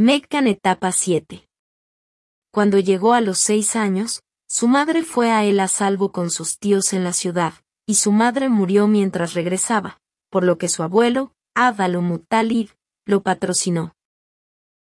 Meccan etapa 7. Cuando llegó a los seis años, su madre fue a él a salvo con sus tíos en la ciudad, y su madre murió mientras regresaba, por lo que su abuelo, Abdul Muttalib, lo patrocinó.